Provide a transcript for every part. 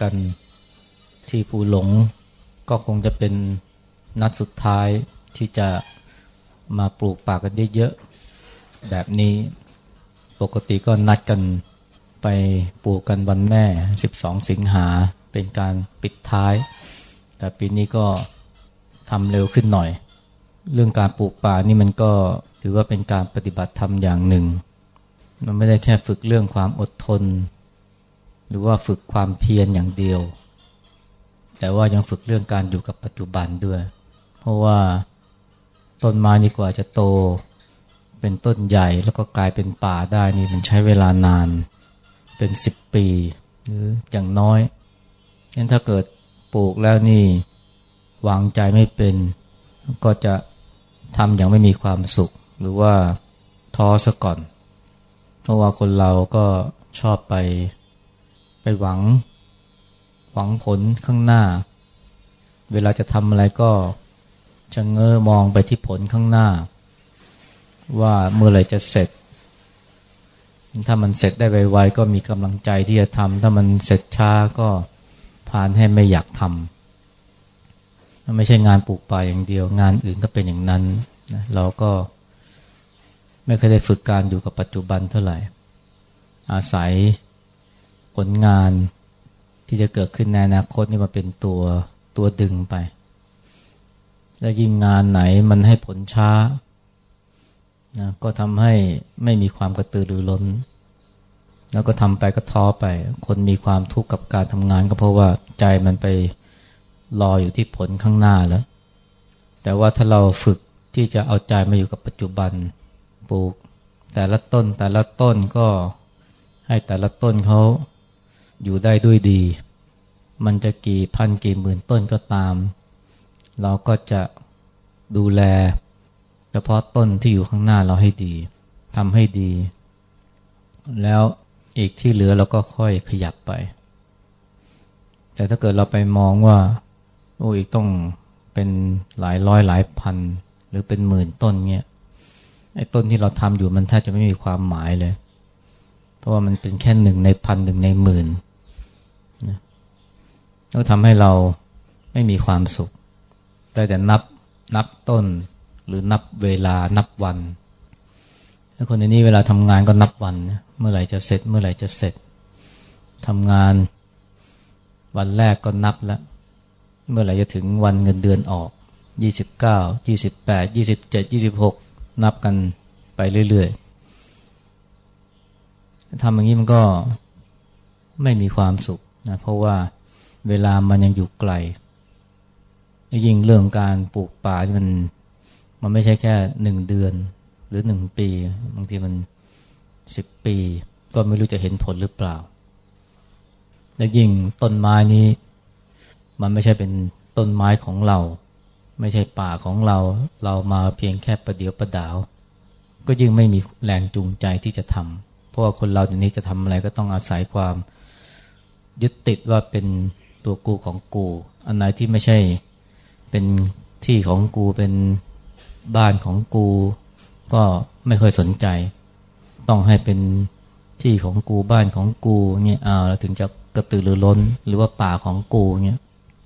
กันที่ภูหลงก็คงจะเป็นนัดสุดท้ายที่จะมาปลูกป่ากันเยอะๆแบบนี้ปกติก็นัดกันไปปลูกกันวันแม่ 12 สิงหาเป็นการปิดท้าย แต่ปีนี้ก็ทำเร็วขึ้นหน่อย เรื่องการปลูกป่านี่มันก็ถือว่าเป็นการปฏิบัติธรรมอย่างหนึ่ง มันไม่ได้แค่ฝึกเรื่องความอดทน หรือว่าฝึกความเพียรอย่างเดียว แต่ว่ายังฝึกเรื่องการอยู่กับปัจจุบันด้วย เพราะว่าต้นไม้นี่กว่าจะโต เป็นต้นใหญ่แล้วก็กลายเป็นป่าได้นี่มันใช้เวลานานเป็นสิบปีหรืออย่างน้อยงั้นถ้าเกิดปลูกแล้วนี่วางใจไม่เป็น ก็จะทำอย่างไม่มีความสุข หรือว่าท้อซะก่อน เพราะว่าคนเราก็ชอบไป ไปหวัง หวังผลข้างหน้า เวลาจะทำอะไรก็จะเง้อมองไปที่ผลข้างหน้า ว่าเมื่อไรจะเสร็จ ถ้ามันเสร็จได้ไวๆก็มีกำลังใจที่จะทำถ้ามันเสร็จช้าก็พานให้ไม่อยากทำไม่ใช่งานปลูกป่าอย่างเดียว งานอื่นก็เป็นอย่างนั้นนะเราก็ไม่เคยได้ฝึกการอยู่กับปัจจุบันเท่าไหร่ อาศัย ผลงานที่จะเกิดขึ้นในอนาคตนี่มาเป็นตัวตัวดึงไป แล้วยิ่งงานไหนมันให้ผลช้านะก็ทำให้ไม่มีความกระตือรือร้น แล้วก็ทำไปก็ท้อไป คนมีความทุกข์กับการทำงานก็เพราะว่าใจมันไปรออยู่ที่ผลข้างหน้าแล้ว แต่ว่าถ้าเราฝึกที่จะเอาใจมาอยู่กับปัจจุบันปลูก แต่ละต้นแต่ละต้นก็ให้แต่ละต้นเขา อยู่ได้ด้วยดี มันจะกี่พันกี่หมื่นต้นก็ตาม เราก็จะดูแล เฉพาะต้นที่อยู่ข้างหน้าเราให้ดีทำให้ดี แล้วอีกที่เหลือเราก็ค่อยขยับไป แต่ถ้าเกิดเราไปมองว่า โอ้อีกต้องเป็นหลายร้อยหลายพัน หรือเป็นหมื่นต้นเงี้ยไอ้ต้นที่เราทำอยู่มันแทบจะไม่มีความหมายเลย เพราะว่ามันเป็นแค่หนึ่งในพันหนึ่งในหมื่น แล้วทำให้เราไม่มีความสุขแต่แต่นับนับต้น หรือนับเวลานับวันถ้าคนในนี้เวลาทำงานก็นับวัน เมื่อไหร่จะเสร็จ เมื่อไหร่จะเสร็จทำงานวันแรกก็นับแล้ว เมื่อไหร่จะถึงวันเงินเดือนออกยี่สิบเก้ายี่สิบแปดยี่สิบเจ็ดยี่สิบหกนับกันไปเรื่อยๆทำอย่างนี้มันก็ไม่มีความสุขนะเพราะว่า เวลามันยังอยู่ไกล ยิ่งเรื่องการปลูกป่ามันมันไม่ใช่แค่หนึ่งเดือน หรือหนึ่งปี บางทีมันสิบปี ก็ไม่รู้จะเห็นผลหรือเปล่า และยิ่งต้นไม้นี้ มันไม่ใช่เป็นต้นไม้ของเรา ไม่ใช่ป่าของเรา เรามาเพียงแค่ประเดียวประดาว ก็ยิ่งไม่มีแรงจูงใจที่จะทำเพราะว่าคนเราทีนี้จะทำอะไรก็ต้องอาศัยความยึดติดว่าเป็น ตัวกูของกู อันไหนที่ไม่ใช่เป็นที่ของกูเป็นบ้านของกู ก็ไม่ค่อยสนใจ ต้องให้เป็นที่ของกูบ้านของกูเนี่ยอ้าวเราถึงจะกระตือรือร้นหรือว่าป่าของกูเนี่ย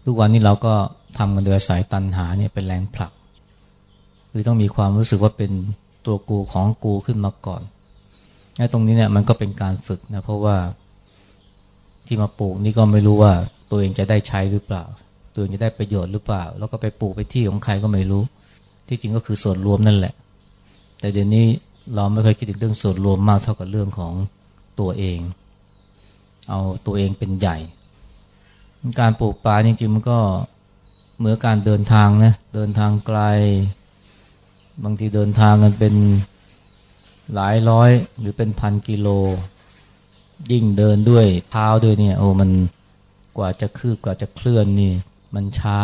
ทุกวันนี้เราก็ทำกันโดยสายตันหาเนี่ยเป็นแรงผลักคือต้องมีความรู้สึกว่าเป็นตัวกูของกูขึ้นมาก่อนไอ้ตรงนี้เนี่ยมันก็เป็นการฝึกนะเพราะว่าที่มาปลูกนี่ก็ไม่รู้ว่า ตัวเองจะได้ใช้หรือเปล่า ตัวเองจะได้ประโยชน์หรือเปล่า แล้วก็ไปปลูกไปที่ของใครก็ไม่รู้ ที่จริงก็คือส่วนรวมนั่นแหละ แต่เดี๋ยวนี้เราไม่เคยคิดถึงเรื่องส่วนรวมมากเท่ากับเรื่องของตัวเอง เอาตัวเองเป็นใหญ่ การปลูกป่าจริงๆมันก็เหมือนการเดินทางนะเดินทางไกล บางทีเดินทางกันเป็นหลายร้อยหรือเป็นพันกิโล ยิ่งเดินด้วยเท้าด้วยเนี่ยโอ้มัน ว่าจะคืบกว่าจะเคลื่อนนี่ มันช้า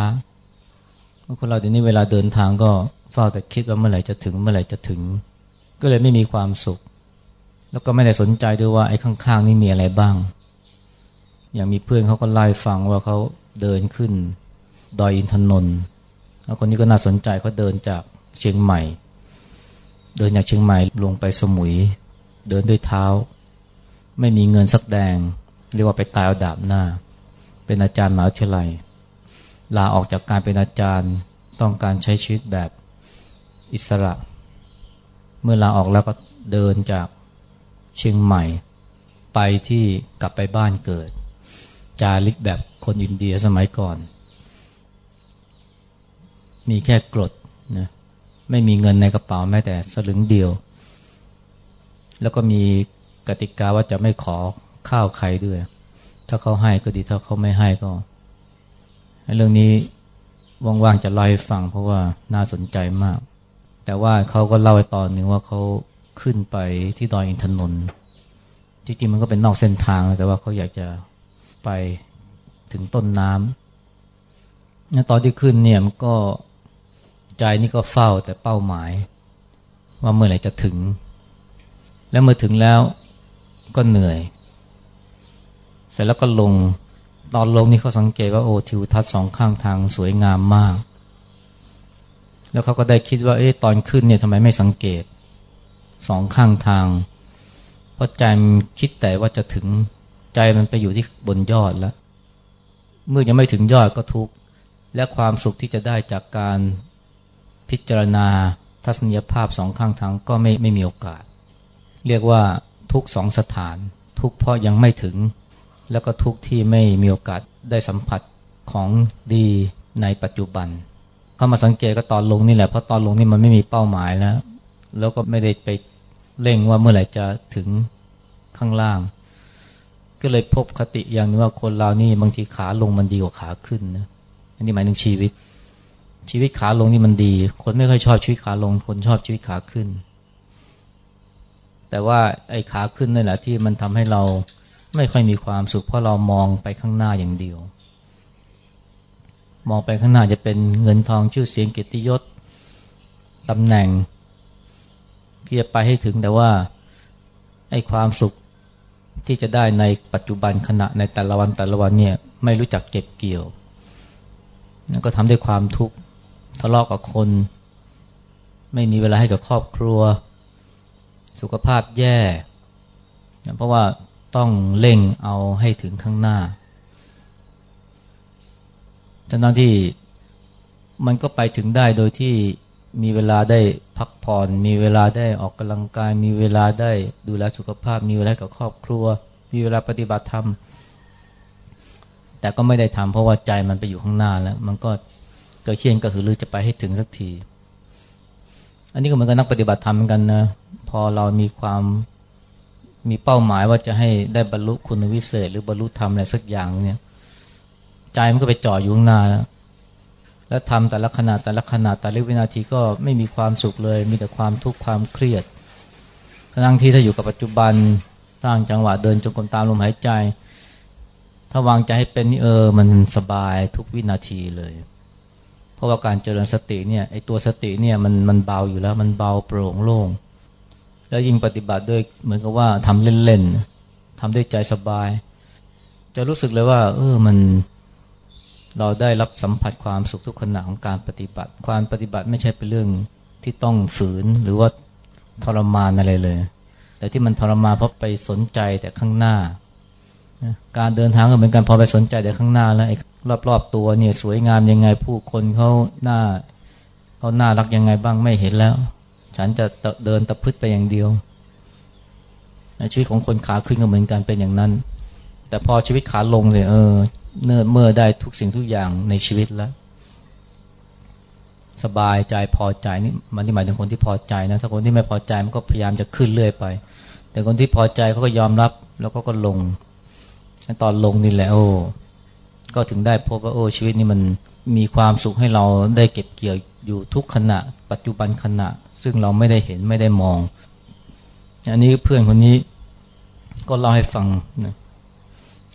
คนเราเดี๋ยวนี้เวลาเดินทางก็เฝ้าแต่คิดว่าเมื่อไหร่จะถึงเมื่อไหร่จะถึง ก็เลยไม่มีความสุข แล้วก็ไม่ได้สนใจด้วยว่าไอ้ข้างๆนี่มีอะไรบ้าง อย่างมีเพื่อนเขาก็ไล่ฟังว่าเขาเดินขึ้น ดอยอินทนนท์แล้วคนนี้ก็น่าสนใจเขาเดินจากเชียงใหม่ เดินจากเชียงใหม่ลงไปสมุย เดินด้วยเท้า ไม่มีเงินสักแดง เรียกว่าไปตายเอาดาบหน้า เป็นอาจารย์มหาวิทยาลัย ลาออกจากการเป็นอาจารย์ต้องการใช้ชีวิตแบบอิสระ เมื่อลาออกแล้วก็เดินจากเชียงใหม่ ไปที่กลับไปบ้านเกิด จาริกแบบคนอินเดียสมัยก่อน มีแค่กรดนะไม่มีเงินในกระเป๋าแม้แต่สลึงเดียว แล้วก็มีกติกาว่าจะไม่ขอข้าวใครด้วย ถ้าเขาให้ก็ดีถ้าเขาไม่ให้ก็ เรื่องนี้ว่างๆจะเล่าให้ฟังเพราะว่าน่าสนใจมาก แต่ว่าเขาก็เล่าไว้ตอนหนึ่งว่าเขาขึ้นไปที่ดอยอินทนนท์จริงๆมันก็เป็นนอกเส้นทาง แต่ว่าเขาอยากจะไปถึงต้นน้ำตอนที่ขึ้นเนี่ยมันก็ใจนี่ก็เฝ้าแต่เป้าหมาย ว่าเมื่อไหร่จะถึง แล้วเมื่อถึงแล้วก็เหนื่อย สร็จแล้วก็ลงตอนลงนี่เขาสังเกตว่าโอ้ทิวทัศน์สองข้างทางสวยงามมาก แล้วเขาก็ได้คิดว่าเอ๊ะตอนขึ้นเนี่ยทำไมไม่สังเกตสองข้างทาง เพราะใจมันคิดแต่ว่าจะถึงใจมันไปอยู่ที่บนยอดแล้ว เมื่อยังไม่ถึงยอดก็ทุกข์และความสุขที่จะได้จากการพิจารณาทัศนียภาพสองข้างทางก็ไม่ไม่มีโอกาส เรียกว่าทุกสองสถาน ทุกเพราะยังไม่ถึง แล้วก็ทุกที่ไม่มีโอกาสได้สัมผัสของดีในปัจจุบัน เข้ามาสังเกตก็ตอนลงนี่แหละเพราะตอนลงนี่มันไม่มีเป้าหมายแล้ว แล้วก็ไม่ได้ไปเร่งว่าเมื่อไหร่จะถึงข้างล่าง ก็เลยพบคติอย่างนึงว่าคนเรานี่บางทีขาลงมันดีกว่าขาขึ้นนะอันนี้หมายถึงชีวิต ชีวิตขาลงนี่มันดี คนไม่ค่อยชอบชีวิตขาลง คนชอบชีวิตขาขึ้น แต่ว่าไอ้ขาขึ้นนั่แหละที่มันทำให้เรา ไม่ค่อยมีความสุข เพราะเรามองไปข้างหน้าอย่างเดียว มองไปข้างหน้าจะเป็นเงินทองชื่อเสียงเกียรติยศตำแหน่งที่จะไปให้ถึงแต่ว่าไอ้ความสุขที่จะได้ในปัจจุบันขณะในแต่ละวันแต่ละวันเนี่ยไม่รู้จักเก็บเกี่ยว ก็ทำด้วยความทุกข์ทะเลาะกกับคน ไม่มีเวลาให้กับครอบครัว สุขภาพแย่ เพราะว่า ต้องเร่งเอาให้ถึงข้างหน้าทั้งที่มันก็ไปถึงได้โดยที่มีเวลาได้พักผ่อน มีเวลาได้ออกกำลังกาย มีเวลาได้ดูแลสุขภาพ มีเวลากับครอบครัว มีเวลาปฏิบัติธรรม แต่ก็ไม่ได้ทำเพราะว่าใจมันไปอยู่ข้างหน้าแล้ว มันก็ก็เคียนก็คือลือจะไปให้ถึงสักที อันนี้ก็เหมือนกับนักปฏิบัติธรรมเหมือนกันนะ พอเรามีความ มีเป้าหมายว่าจะให้ได้บรรลุคุณวิเศษ หรือบรรลุธรรมอะไรสักอย่างเนี่ยใจมันก็ไปจ่ออยู่ข้างหน้าแล้วแล้วทำแต่ละขนาดแต่ละขนาดแต่ละวินาทีก็ไม่มีความสุขเลย มีแต่ความทุกข์ความเครียดทั้งที่ถ้าอยู่กับปัจจุบันสร้างจังหวะเดินจงกรมตามลมหายใจ ถ้าวางใจให้เป็นนี่เออมันสบายทุกวินาทีเลย เพราะว่าการเจริญสติเนี่ยไอตัวสติเนี่ยมันมันเบาอยู่แล้วมันเบาโปร่งโล่ง แล้วยิ่งปฏิบัติด้วยเหมือนกับว่าทำเล่นๆทำด้วยใจสบาย จะรู้สึกเลยว่า เออมันเราได้รับสัมผัสความสุขทุกขณะของการปฏิบัติ ความปฏิบัติไม่ใช่เป็นเรื่องที่ต้องฝืนหรือว่าทรมานอะไรเลย แต่ที่มันทรมานเพราะไปสนใจแต่ข้างหน้า การเดินทางก็เหมือนกันพอไปสนใจแต่ข้างหน้าแล้วรอบๆตัวเนี่ยสวยงามยังไงผู้คนเขาหน้าเขาหน้ารักยังไงบ้างไม่เห็นแล้ว ฉันจะเดินตะพึดไปอย่างเดียวชีวิตของคนขาขึ้นก็เหมือนกันเป็นอย่างนั้น แต่พอชีวิตขาลงเลยเออเนื่อเมื่อได้ทุกสิ่งทุกอย่างในชีวิตแล้ว สบายใจพอใจนี่มันที่หมายถึงคนที่พอใจนะ ถ้าคนที่ไม่พอใจมันก็พยายามจะขึ้นเรื่อยไป แต่คนที่พอใจเขาก็ยอมรับแล้วก็ก็ลงตอนลงนี่แหละโอ้ก็ถึงได้พบว่าโอ้ชีวิตนี้มันมีความสุขให้เราได้เก็บเกี่ยวอยู่ทุกขณะ ปัจจุบันขณะ ซึ่งเราไม่ได้เห็นไม่ได้มอง อันนี้เพื่อนคนนี้ก็เล่าให้ฟังนะ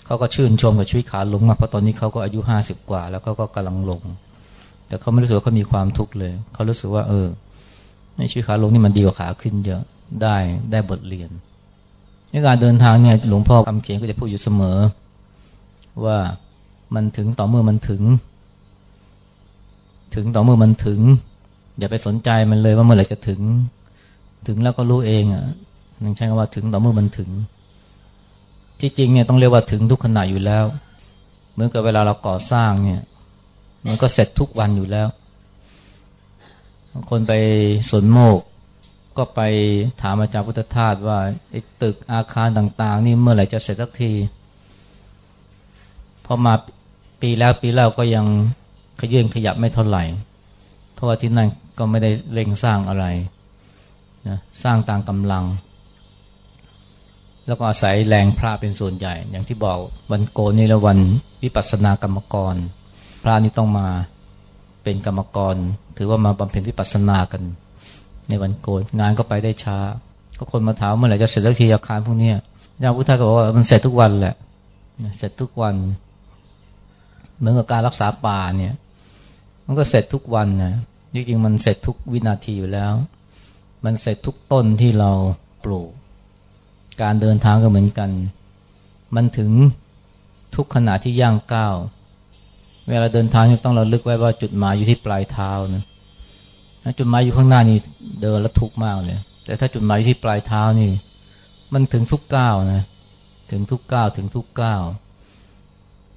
เขาก็ชื่นชมกับชีวิตขาลงมากเพราะตอนนี้เขาก็อายุห้าสิบกว่า แล้วก็ก็กำลังลง แต่เขาไม่รู้สึกว่าเขามีความทุกข์เลย เขารู้สึกว่า เออในชีวิตขาลงนี่มันดีกว่าขาขึ้นเยอะได้ได้บทเรียนในการเดินทางเนี่ยหลวงพ่อคำเขียนก็จะพูดอยู่เสมอ ว่ามันถึงต่อเมื่อมันถึง ถึงต่อเมื่อมันถึง อย่าไปสนใจมันเลยว่าเมื่อไหร่จะถึง ถึงแล้วก็รู้เองอะนั่นใช้คำว่าถึงต่อเมื่อมันถึง ที่จริงเนี่ยต้องเรียกว่าถึงทุกขณะอยู่แล้ว เหมือนกับเวลาเราก่อสร้างเนี่ย มันก็เสร็จทุกวันอยู่แล้วคนไปสนโมก ก็ไปถามอาจารย์พุทธทาสว่าไอ้ตึกอาคารต่าง ๆ นี่เมื่อไหร่จะเสร็จสักทีพอมาปีแล้วปีแล้วก็ยังขยื่นขยับไม่เท่าไหร่ เพราะว่าที่นั่น ก็ไม่ได้เร่งสร้างอะไรนะสร้างตามกำลัง แล้วก็อาศัยแรงพระเป็นส่วนใหญ่ อย่างที่บอกวันโกนนี่แล้ววันวิปัสสนากรรมกร พระนี่ต้องมาเป็นกรรมกร ถือว่ามาบำเพ็ญวิปัสสนากัน ในวันโกนงานก็ไปได้ช้า ก็คนมาถามเมื่อไหร่จะเสร็จสักทีอาคารพวกนี้อาพุทธาก็บอกว่ามันเสร็จทุกวันแหละเสร็จทุกวัน เหมือนกับการรักษาป่าเนี่ย มันก็เสร็จทุกวันนะ จริงๆมันเสร็จทุกวินาทีอยู่แล้ว มันเสร็จทุกต้นที่เราปลูก การเดินทางก็เหมือนกัน มันถึงทุกขณะที่ย่างก้าวเวลาเดินทางต้องเราลึกไว้ว่าจุดหมายอยู่ที่ปลายเท้านะจุดหมายอยู่ข้างหน้านี่เดินแล้วทุกมากเลย แต่ถ้าจุดหมายอยู่ที่ปลายเท้านี่ มันถึงทุกก้าวนะ ถึงทุกก้าวถึงทุกก้าว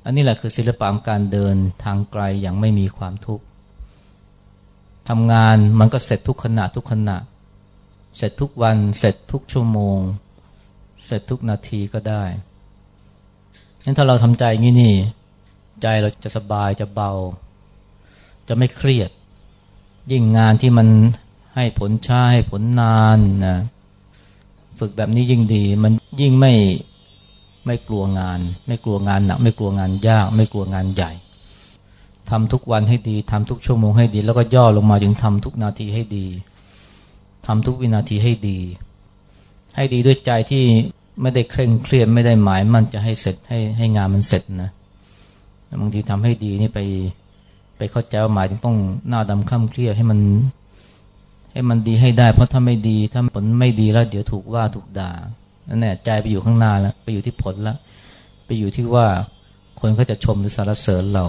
อันนี้แหละคือศิลปะของการเดินทางไกลอย่างไม่มีความทุกข์ ทำงานมันก็เสร็จทุกขณะทุกขณะ เสร็จทุกวันเสร็จทุกชั่วโมง เสร็จทุกนาทีก็ได้งั้นถ้าเราทำใจงี้นี่ ใจเราจะสบายจะเบา จะไม่เครียด ยิ่งงานที่มันให้ผลช้าให้ผลนานนะฝึกแบบนี้ยิ่งดี มันยิ่งไม่ไม่กลัวงาน ไม่กลัวงานหนัก ไม่กลัวงานยาก ไม่กลัวงานใหญ่ ทำทุกวันให้ดีทำทุกชั่วโมงให้ดี แล้วก็ย่อลงมาถึงทำทุกนาทีให้ดีทำทุกวินาทีให้ดี ให้ดีด้วยใจที่ไม่ได้เคร่งเครียดไม่ได้หมายมันจะให้เสร็จให้ให้งานมันเสร็จนะบางทีทำให้ดีนี่ไปไปเข้าใจว่าหมายถึงต้องหน้าดำข้ามเครียดให้มัน ให้มันดีให้ได้ เพราะถ้าไม่ดีถ้าผลไม่ดีแล้วเดี๋ยวถูกว่าถูกด่านั่นแหละใจไปอยู่ข้างหน้าแล้วไปอยู่ที่ผลแล้วไปอยู่ที่ว่าคนเขาจะชมหรือสรรเสริญเรา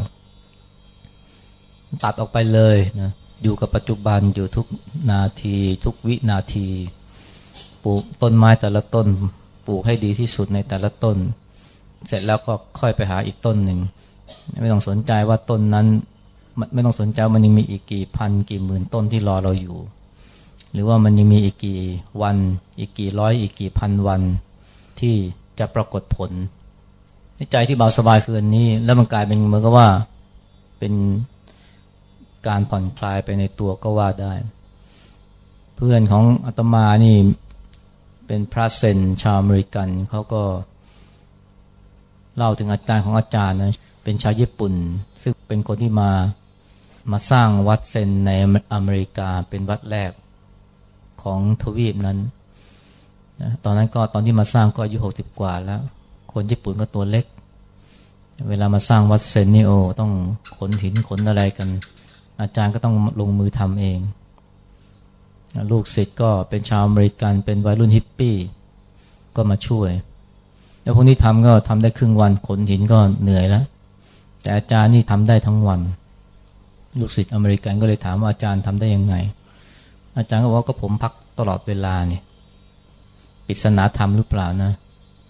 ตัดออกไปเลยนะอยู่กับปัจจุบันอยู่ทุกนาที ทุกวินาที ปลูกต้นไม้แต่ละต้น ปลูกให้ดีที่สุดในแต่ละต้น เสร็จแล้วก็ค่อยไปหาอีกต้นหนึ่ง ไม่ต้องสนใจว่าต้นนั้นไม่ต้องสนใจมันยังมีอีกกี่พันกี่หมื่นต้นที่รอเราอยู่ หรือว่ามันยังมีอีกกี่วัน อีกกี่ร้อย อีกกี่พันวันที่จะปรากฏผลใจที่เบาสบายคืออันนี้ แล้วมันกลายเป็นเหมือนกับว่าเป็น การผ่อนคลายไปในตัวก็ว่าได้ เพื่อนของอาตมานี่เป็นพระเซนชาวอเมริกันเขาก็ เล่าถึงอาจารย์ของอาจารย์นะเป็นชาวญี่ปุ่น ซึ่งเป็นคนที่มามาสร้างวัดเซนในอเมริกาเป็นวัดแรกของทวีปนั้นนะตอนนั้นก็ตอนที่มาสร้างก็อายุหกสิบกว่าแล้ว คนญี่ปุ่นก็ตัวเล็ก เวลามาสร้างวัดเซนนี่โอ้ต้องขนหินขนอะไรกัน อาจารย์ก็ต้องลงมือทำเอง ลูกศิษย์ก็เป็นชาวอเมริกันเป็นวัยรุ่นฮิปปี้ ก็มาช่วย แล้วพวกนี้ทำก็ทำได้ครึ่งวันขนหินก็เหนื่อยแล้ว แต่อาจารย์นี่ทำได้ทั้งวัน ลูกศิษย์อเมริกันก็เลยถามว่าอาจารย์ทำได้ยังไง อาจารย์ก็บอกก็ผมพักตลอดเวลาเนี่ยปริศนาธรรมหรือเปล่านะ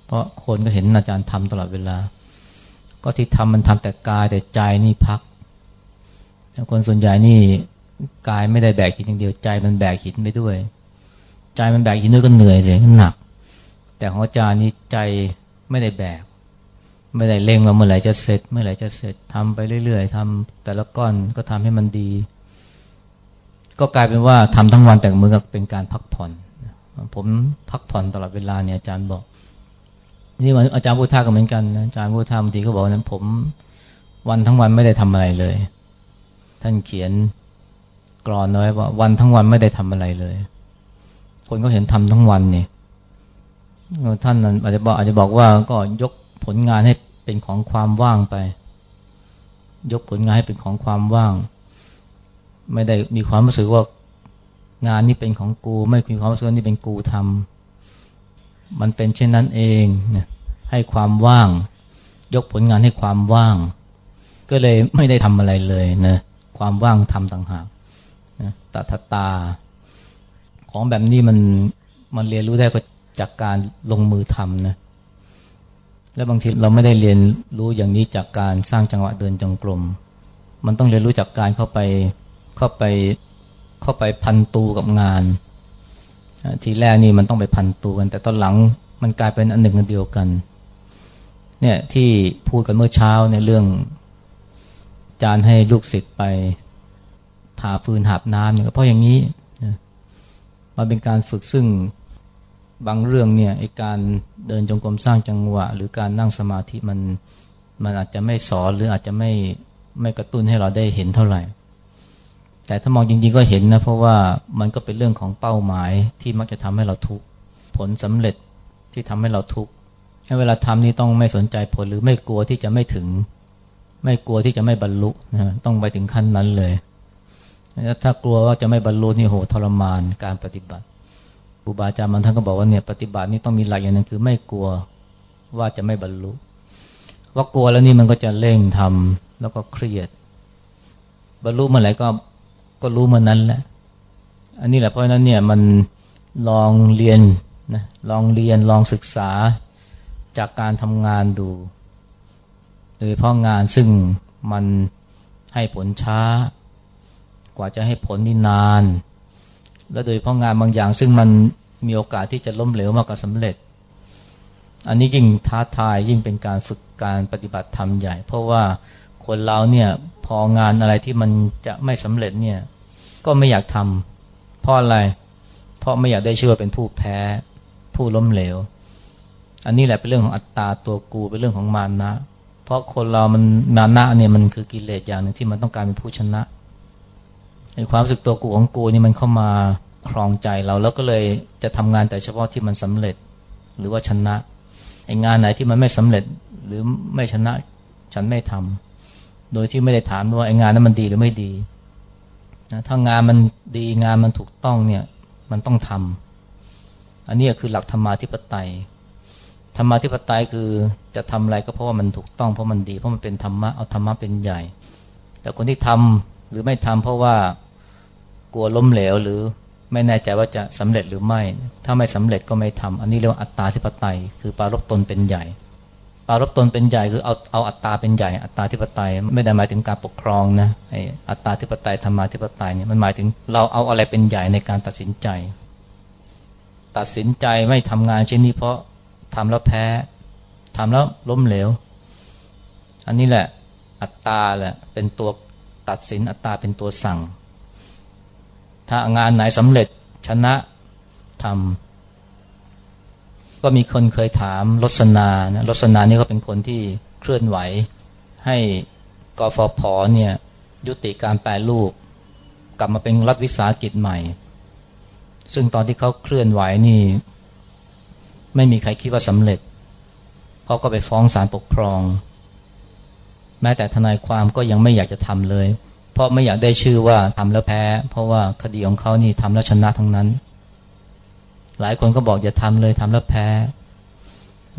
เพราะคนก็เห็นอาจารย์ทำตลอดเวลา ก็ที่ทำมันทำแต่กายแต่ใจนี่พัก คนส่วนใหญ่นี่กายไม่ได้แบกหินอย่างเดียวใจมันแบกหินไปด้วย ใจมันแบกหินด้วยก็เหนื่อยเลยก็หนัก แต่ของอาจารย์นี่ใจไม่ได้แบก ไม่ได้เล่งว่าเมื่อไหร่จะเสร็จ เมื่อไหร่จะเสร็จทำไปเรื่อยๆทำแต่ละก้อนก็ทำให้มันดี ก็กลายเป็นว่าทำทั้งวันแต่มือก็เป็นการพักผ่อน ผมพักผ่อนตลอดเวลาเนี่ยอาจารย์บอกนี่มันอาจารย์พุทธาก็เหมือนกันอาจารย์พุทธาบางทีก็บอกนั้นผมวันทั้งวันไม่ได้ทำอะไรเลย ท่านเขียนกรอนน้อยว่าวันทั้งวันไม่ได้ทำอะไรเลย คนก็เห็นทำทั้งวันเนี่ยท่านอาจจะบอกอาจจะบอกว่าก็ยกผลงานให้เป็นของความว่างไป ยกผลงานให้เป็นของความว่าง ไม่ได้มีความรู้สึกว่างานนี้เป็นของกู ไม่มีความรู้สึกว่านี่เป็นกูทำมันเป็นเช่นนั้นเองให้ความว่าง ยกผลงานให้ความว่าง ก็เลยไม่ได้ทำอะไรเลยนะ ความว่างทำต่างหากนะตถตา ของแบบนี้มันมันเรียนรู้ได้ก็จากการลงมือทำนะและบางทีเราไม่ได้เรียนรู้อย่างนี้จากการสร้างจังหวะเดินจงกรมมันต้องเรียนรู้จากการเข้าไปเข้าไปเข้าไปพันตูกับงาน ทีแรกนี่มันต้องไปพันตูกัน แต่ตอนหลังมันกลายเป็นอันหนึ่งอันเดียวกันเนี่ยที่พูดกันเมื่อเช้าในเรื่อง จานให้ลูกศิษย์ไปหาฟืนหาบน้ำเนี่ยเพราะอย่างนี้มันเป็นการฝึกซึ่งบางเรื่องเนี่ยไอการเดินจงกรมสร้างจังหวะ หรือการนั่งสมาธิมันมันอาจจะไม่สอนหรืออาจจะไม่ไม่กระตุ้นให้เราได้เห็นเท่าไหร่ แต่ถ้ามองจริงๆก็เห็นนะ เพราะว่ามันก็เป็นเรื่องของเป้าหมายที่มักจะทำให้เราทุกข์ผลสำเร็จที่ทำให้เราทุกข์เวลาทำนี่ต้องไม่สนใจผลหรือไม่กลัวที่จะไม่ถึง ไม่กลัวที่จะไม่บรรลุนะต้องไปถึงขั้นนั้นเลยถ้ากลัวว่าจะไม่บรรลุนี่โหทรมานการปฏิบัติครูบาอาจารย์มันท่านก็บอกว่าเนี่ยปฏิบัตินี่ต้องมีหลักอย่างนึงคือไม่กลัวว่าจะไม่บรรลุ ว่ากลัวแล้วนี่มันก็จะเร่งทำแล้วก็เครียด บรรลุเมื่อไหร่ก็ก็รู้เมื่อนั้นแหละ อันนี้แหละเพราะนั้นเนี่ยมันลองเรียนนะลองเรียนลองศึกษาจากการทำงานดู โดยเพราะงานซึ่งมันให้ผลช้า กว่าจะให้ผลนี่นาน และโดยเพราะงานบางอย่างซึ่งมันมีโอกาสที่จะล้มเหลวมากกว่าสำเร็จ อันนี้ยิ่งท้าทายยิ่งเป็นการฝึกการปฏิบัติธรรมใหญ่ เพราะว่าคนเราเนี่ยพองานอะไรที่มันจะไม่สำเร็จเนี่ยก็ไม่อยากทำเพราะอะไร เพราะไม่อยากได้ชื่อว่าเป็นผู้แพ้ ผู้ล้มเหลว อันนี้แหละเป็นเรื่องของอัตตาตัวกูเป็นเรื่องของมานะ เพราะคนเรามันมานะเนี่ยมันคือกิเลสอย่างหนึ่งที่มันต้องการเป็นผู้ชนะไอ้ความรู้สึกตัวกูของกูนี่มันเข้ามาครองใจเราแล้วก็เลยจะทำงานแต่เฉพาะที่มันสำเร็จหรือว่าชนะไอ้งานไหนที่มันไม่สำเร็จหรือไม่ชนะฉันไม่ทำโดยที่ไม่ได้ถามว่าไอ้งานนั้นมันดีหรือไม่ดีนะถ้างานมันดีงานมันถูกต้องเนี่ยมันต้องทำอันนี้คือหลักธรรมาธิปไตย ธรรมาธิปไตยคือจะทำอะไรก็เพราะว่ามันถูกต้องเพราะมันดีเพราะมันเป็นธรรมะเอาธรรมะเป็นใหญ่ แต่คนที่ทำหรือไม่ทำเพราะว่ากลัวล้มเหลวหรือไม่แน่ใจว่าจะสำเร็จหรือไม่ ถ้าไม่สำเร็จก็ไม่ทำอันนี้เรียกว่าอัตตาธิปไตย คือปารบตนเป็นใหญ่ ปารบตนเป็นใหญ่คือเอาเอาอัตตาเป็นใหญ่ อัตตาธิปไตยไม่ได้หมายถึงการปกครองนะไออัตตาธิปไตยธรรมาธิปไตยเนี่ยมันหมายถึงเราเอาอะไรเป็นใหญ่ในการตัดสินใจ ตัดสินใจไม่ทำงานเช่นนี้เพราะ ทำแล้วแพ้ทำแล้วล้มเหลว อันนี้แหละอัตตาแหละเป็นตัวตัดสินอัตตาเป็นตัวสั่ง ถ้างานไหนสำเร็จชนะทำก็มีคนเคยถามรสนานะรสนานี่ก็เป็นคนที่เคลื่อนไหว ให้กฟผเนี่ยยุติการแปลรูป กลับมาเป็นรัฐวิสาหกิจใหม่ ซึ่งตอนที่เขาเคลื่อนไหวนี่ ไม่มีใครคิดว่าสำเร็จเขาก็ไปฟ้องศาลปกครอง แม้แต่ทนายความก็ยังไม่อยากจะทำเลย เพราะไม่อยากได้ชื่อว่าทำแล้วแพ้ เพราะว่าคดีของเขานี่ทำแล้วชนะทั้งนั้น หลายคนก็บอกอย่าทำเลยทำแล้วแพ้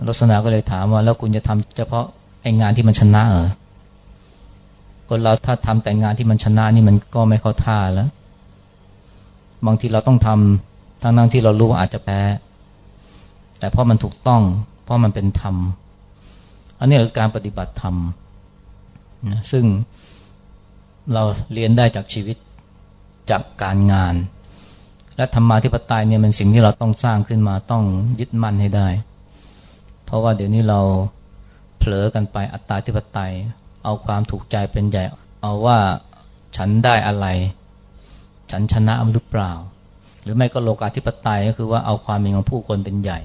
ลักษณะก็เลยถามว่าแล้วคุณจะทำเฉพาะไอ้งานที่มันชนะเหรอคนเราถ้าทำแต่งานที่มันชนะนี่มันก็ไม่เข้าท่าแล้ว บางทีเราต้องทำทั้งนั้นที่เรารู้ว่าอาจจะแพ้ แต่เพราะมันถูกต้อง เพราะมันเป็นธรรม อันนี้คือการปฏิบัติธรรมนะซึ่งเราเรียนได้จากชีวิตจากการงาน และธรรมาธิปไตยเนี่ยเป็นสิ่งที่เราต้องสร้างขึ้นมาต้องยึดมั่นให้ได้ เพราะว่าเดี๋ยวนี้เราเผลอกันไปอัตตาธิปไตย เอาความถูกใจเป็นใหญ่ เอาว่าฉันได้อะไร ฉันชนะหรือเปล่า หรือไม่ก็โลกาธิปไตยก็คือว่าเอาความเป็นของผู้คนเป็นใหญ่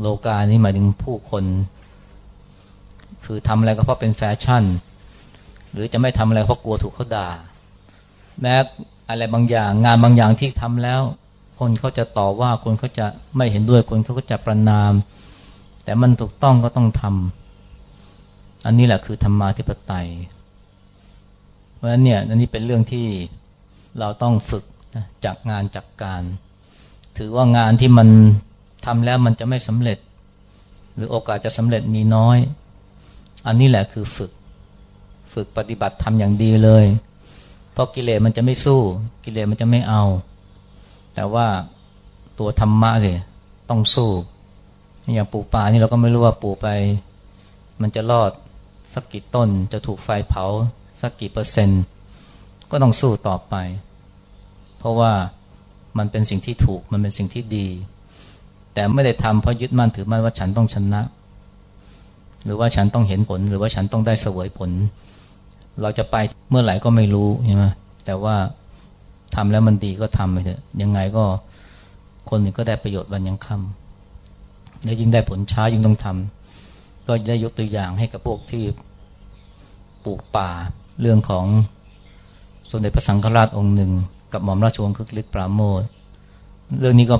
โลกานี้หมายถึงผู้คน คือทำอะไรก็เพราะเป็นแฟชั่น หรือจะไม่ทำอะไรเพราะกลัวถูกเขาด่า แม้อะไรบางอย่างงานบางอย่างที่ทำแล้ว คนเขาจะต่อว่าคนเขาจะไม่เห็นด้วยคนเขาก็จะประนาม แต่มันถูกต้องก็ต้องทำอันนี้แหละคือธรรมาธิปไตย เพราะฉะนั้นเนี่ยอันนี้เป็นเรื่องที่เราต้องฝึกจากงานจากการ ถือว่างานที่มัน ทำแล้วมันจะไม่สำเร็จ หรือโอกาสจะสำเร็จมีน้อย อันนี้แหละคือฝึก ฝึกปฏิบัติทำอย่างดีเลย เพราะกิเลสมันจะไม่สู้ กิเลสมันจะไม่เอา แต่ว่าตัวธรรมะเลยต้องสู้อย่างปลูกป่านี่เราก็ไม่รู้ว่าปลูกไป มันจะรอดสักกี่ต้นจะถูกไฟเผาสักกี่เปอร์เซ็นต์ ก็ต้องสู้ต่อไป เพราะว่ามันเป็นสิ่งที่ถูกมันเป็นสิ่งที่ดี แต่ไม่ได้ทำเพราะยึดมั่นถือมั่นว่าฉันต้องชนะ หรือว่าฉันต้องเห็นผลหรือว่าฉันต้องได้เสวยผล เราจะไปเมื่อไหร่ก็ไม่รู้ใช่ไหมแต่ว่าทำแล้วมันดีก็ทำไปเถอะยังไงก็คนหนึ่งก็ได้ประโยชน์วันยังค่ำและยิ่งได้ผลช้ายิ่งต้องทำก็ได้ยกตัวอย่างให้กับพวกที่ปลูกป่าเรื่องของสมเด็จพระสังฆราชองค์หนึ่ง กับหม่อมราชวงศ์คึกฤทธิ์ปราโมทเรื่องนี้ก็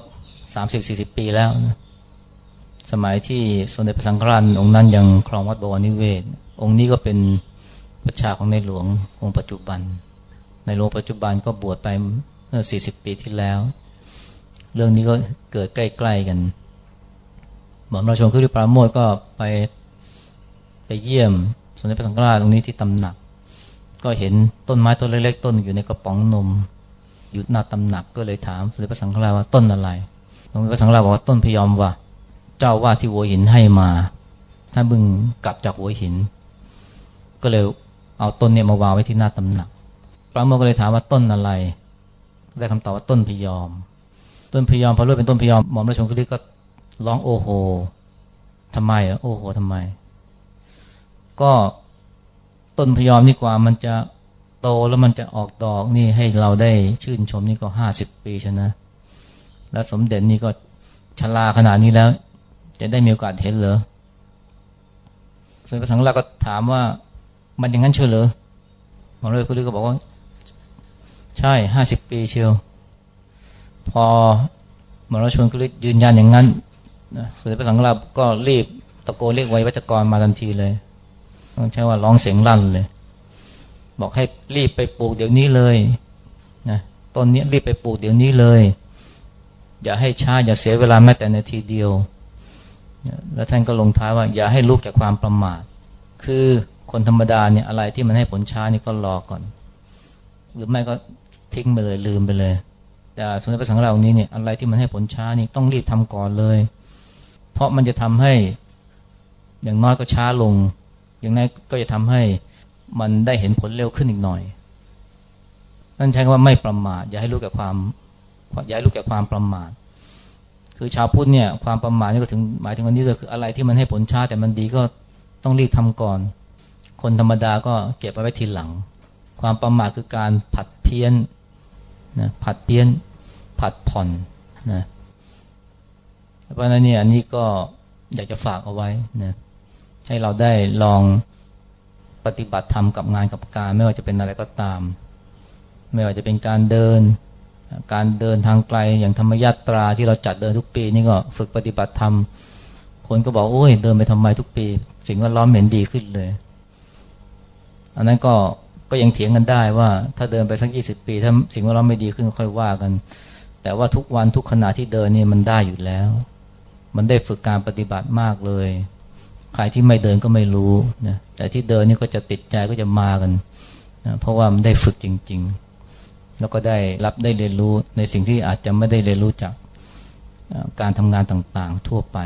สามสิบสี่สิบปีแล้วนะสมัยที่สมเด็จพระสังฆราชองค์นั้นยังครองวัดบวรนิเวศ องค์นี้ก็เป็นประชาของในหลวงองค์ปัจจุบัน ในหลวงปัจจุบันก็บวชไปเมื่อสี่สิบปีที่แล้ว เรื่องนี้ก็เกิดใกล้ๆกัน หม่อมราชวงศ์คึกฤทธิ์ปราโมทก็ไปไปเยี่ยมสมเด็จพระสังฆราชตรงนี้ที่ตำหนัก ก็เห็นต้นไม้ต้นเล็กๆต้นอยู่ในกระป๋องนมอยู่หน้าตำหนักก็เลยถามสมเด็จพระสังฆราชว่าต้นอะไร สมเด็จพระสังฆราบอกว่าต้นพยอมว่า เจ้าว่าที่หัวหินให้มาท่านบึงกลับจากหัวหิน ก็เลยเอาต้นเนี่ยมาวางไว้ที่หน้าตำหนักพระโมก็เลยถามว่าต้นอะไร ได้คำตอบว่าต้นพยอม ต้นพยอมพอรู้เป็นต้นพยอมหม่อมราชวงศ์คึกฤทธิ์ก็ร้องโอโหทำไมอะโอโหทำไม ก็ต้นพยอมนี่กว่ามันจะโตแล้วมันจะออกดอกนี่ให้เราได้ชื่นชมนี่ก็ห้าสิบปีชนะ แล้วสมเด็จนี่ก็ชราขนาดนี้แล้ว จะได้มีโอกาสเห็นเหรอส่วนพระสังฆราชก็ถามว่ามันอย่างนั้นเชียวเหรอหมอเลยคุณลือก็บอกว่า ใช่ห้าสิบปีเชียวพอหมอราชวงศ์กุลิยืนยันอย่างนั้นส่วนพระสังฆราชก็รีบตะโกนเรียกไว้วัจกรมาทันทีเลยต้องใช้ว่าร้องเสียงลั่นเลย บอกให้รีบไปปลูกเดี๋ยวนี้เลยนะต้นนี้รีบไปปลูกเดี๋ยวนี้เลย อย่าให้ช้าอย่าเสียเวลาแม้แต่นาทีเดียว แล้วท่านก็ลงท้ายว่า อย่าให้ลูกจากความประมาท คือคนธรรมดาเนี่ยอะไรที่มันให้ผลช้านี่ก็รอก่อน หรือไม่ก็ทิ้งไปเลยลืมไปเลย แต่สมเด็จพระสังฆราชนี้เนี่ยอะไรที่มันให้ผลช้านี่ต้องรีบทำก่อนเลย เพราะมันจะทำให้อย่างน้อยก็ช้าลง อย่างนั้นก็จะทำให้มันได้เห็นผลเร็วขึ้นอีกหน่อยนั่นใช้คำว่าไม่ประมาทอย่าให้รู้แก่ความ ย่าให้รู้แก่ความประมาทคือชาวพุทธเนี่ยความประมาทนี่ก็ถึงหมายถึงวันนี้เลยคืออะไรที่มันให้ผลช้าแต่มันดีก็ต้องรีบทำก่อน คนธรรมดาก็เก็บไว้ทีหลัง ความประมาทคือการผัดเพี้ยนนะผัดเพี้ยนผัดผ่อนนะเพราะนั้นเนี่ยอันนี้ก็อยากจะฝากเอาไว้นะให้เราได้ลองปฏิบัติธรรมกับงานกับการ ไม่ว่าจะเป็นอะไรก็ตาม ไม่ว่าจะเป็นการเดิน การเดินทางไกลอย่างธรรมยาตราที่เราจัดเดินทุกปีนี่ก็ฝึกปฏิบัติธรรม คนก็บอกโอ้ยเดินไปทำไมทุกปี สิ่งแวดล้อมเห็นดีขึ้นเลย อันนั้นก็ก็ยังเถียงกันได้ว่า ถ้าเดินไปสักยี่สิบปี ถ้าสิ่งแวดล้อมไม่ดีขึ้นก็ค่อยว่ากัน แต่ว่าทุกวันทุกขณะที่เดินนี่มันได้อยู่แล้ว มันได้ฝึกการปฏิบัติมากเลยใครที่ไม่เดินก็ไม่รู้นะแต่ที่เดินนี่ก็จะติดใจก็จะมากันนะเพราะว่ามันได้ฝึกจริง ๆ แล้วก็ได้รับได้เรียนรู้ในสิ่งที่อาจจะไม่ได้เรียนรู้จากการทำงานต่างๆ ทั่วไป